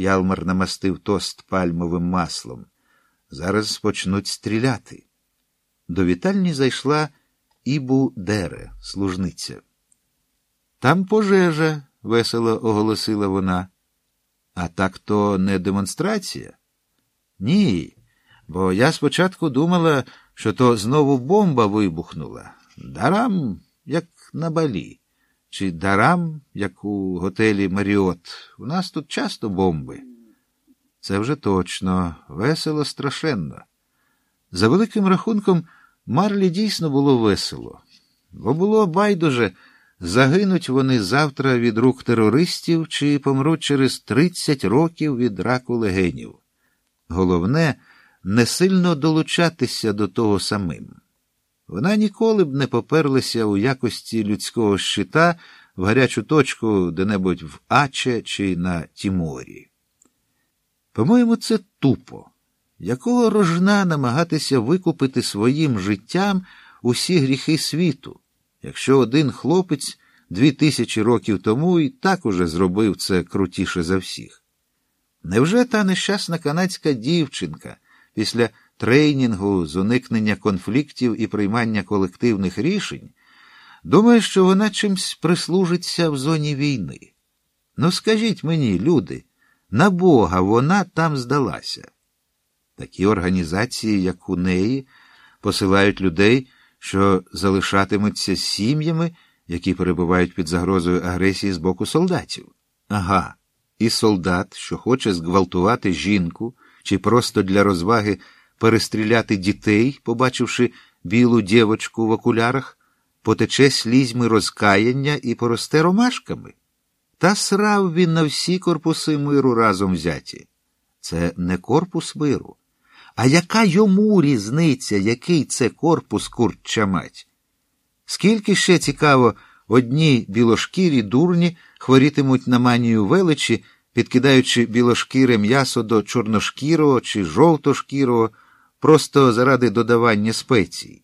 Ялмар намастив тост пальмовим маслом. Зараз почнуть стріляти. До вітальні зайшла Ібу Дере, служниця. Там пожежа, весело оголосила вона. А так то не демонстрація? Ні, бо я спочатку думала, що то знову бомба вибухнула. Дарам, як на балі, чи дарам, як у готелі Маріот. У нас тут часто бомби. Це вже точно, весело страшенно. За великим рахунком, Марлі дійсно було весело, бо було байдуже, загинуть вони завтра від рук терористів чи помруть через 30 років від раку легенів. Головне, не сильно долучатися до того самим. Вона ніколи б не поперлася у якості людського щита в гарячу точку де-небудь в Аче чи на Тіморі. По-моєму, це тупо. Якого рожна намагатися викупити своїм життям усі гріхи світу, якщо один хлопець дві тисячі років тому і так уже зробив це крутіше за всіх? Невже та нещасна канадська дівчинка після тренінгу з уникнення конфліктів і приймання колективних рішень думає, що вона чимсь прислужиться в зоні війни? Ну, скажіть мені, люди, на Бога вона там здалася. Такі організації, як у неї, посилають людей, що залишатимуться сім'ями, які перебувають під загрозою агресії з боку солдатів. Ага, і солдат, що хоче зґвалтувати жінку чи просто для розваги перестріляти дітей, побачивши білу дівочку в окулярах, потече слізьми розкаяння і поросте ромашками. Та срав він на всі корпуси миру разом взяті. Це не корпус миру. А яка йому різниця, який це корпус курчамать? Скільки ще цікаво, одні білошкірі дурні хворітимуть на манію величі, підкидаючи білошкіре м'ясо до чорношкірого чи жовтошкірого, просто заради додавання спецій.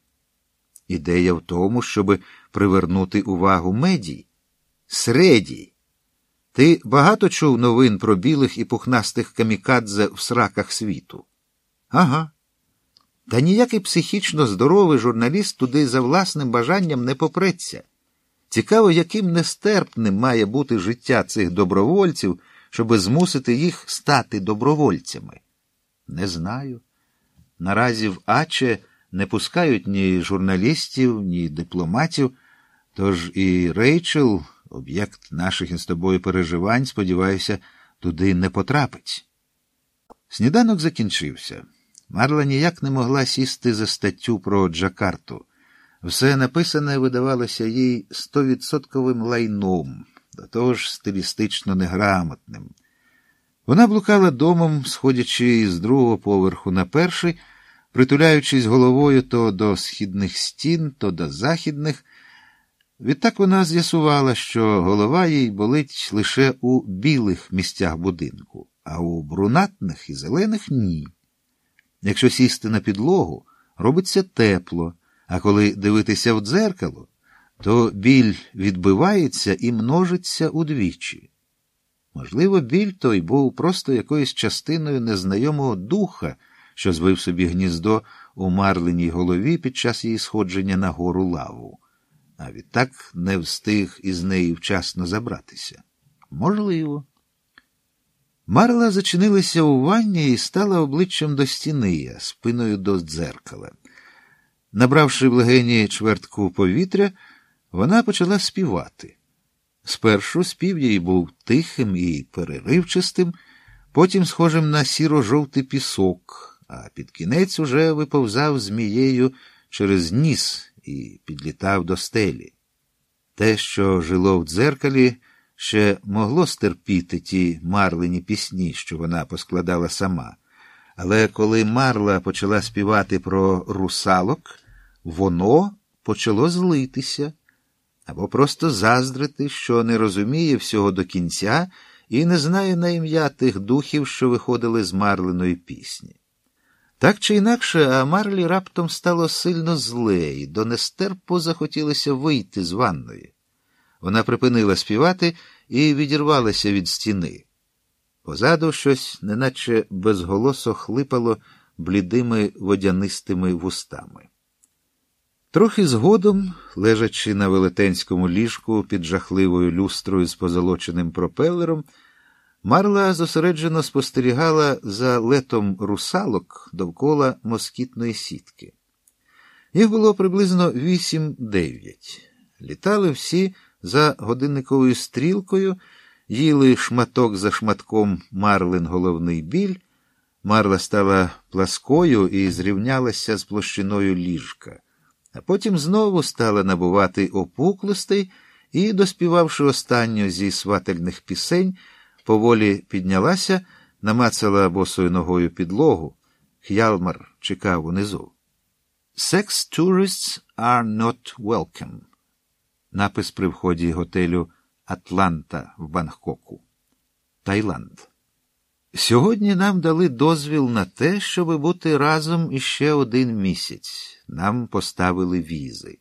Ідея в тому, щоб привернути увагу медій. Средій. Ти багато чув новин про білих і пухнастих камікадзе в сраках світу? Ага. Та ніякий психічно здоровий журналіст туди за власним бажанням не попреться. Цікаво, яким нестерпним має бути життя цих добровольців, щоб змусити їх стати добровольцями. Не знаю. Наразі в Аче не пускають ні журналістів, ні дипломатів, тож і Рейчел, об'єкт наших із тобою переживань, сподіваюся, туди не потрапить. Сніданок закінчився. Марла ніяк не могла сісти за статтю про Джакарту. Все написане видавалося їй стовідсотковим лайном, до того ж стилістично неграмотним. Вона блукала домом, сходячи з другого поверху на перший, притуляючись головою то до східних стін, то до західних. Відтак вона з'ясувала, що голова їй болить лише у білих місцях будинку, а у брунатних і зелених ні. Якщо сісти на підлогу, робиться тепло, а коли дивитися в дзеркало, то біль відбивається і множиться удвічі. Можливо, біль той був просто якоюсь частиною незнайомого духа, що звив собі гніздо у марленій голові під час її сходження на гору лаву, а відтак не встиг із неї вчасно забратися. Можливо. Марла зачинилася у ванні і стала обличчям до стіни, спиною до дзеркала. Набравши в легені чвертку повітря, вона почала співати. Спершу спів її був тихим і переривчастим, потім схожим на сіро-жовтий пісок, а під кінець уже виповзав змією через ніс і підлітав до стелі. Те, що жило в дзеркалі, ще могло стерпіти ті марлені пісні, що вона поскладала сама. Але коли Марла почала співати про русалок, воно почало злитися або просто заздрити, що не розуміє всього до кінця і не знає на ім'я тих духів, що виходили з марленої пісні. Так чи інакше, а Марлі раптом стало сильно зле, і до нестерпу захотілося вийти з ванної. Вона припинила співати і відірвалася від стіни. Позаду щось, неначе безголосо хлипало блідими водянистими вустами. Трохи згодом, лежачи на велетенському ліжку під жахливою люстрою з позолоченим пропелером, Марла зосереджено спостерігала за летом русалок довкола москітної сітки. Їх було приблизно вісім-дев'ять. Літали всі за годинниковою стрілкою, їли шматок за шматком марлин головний біль. Марла стала пласкою і зрівнялася з площиною ліжка, а потім знову стала набувати опуклостей і, доспівавши останню зі свательних пісень, поволі піднялася, намацала босою ногою підлогу. Х'ялмар чекав унизу. Sex tourists are not welcome. Напис при вході готелю Атланта в Бангкоку. Таїланд. Сьогодні нам дали дозвіл на те, щоб бути разом іще один місяць. Нам поставили візи.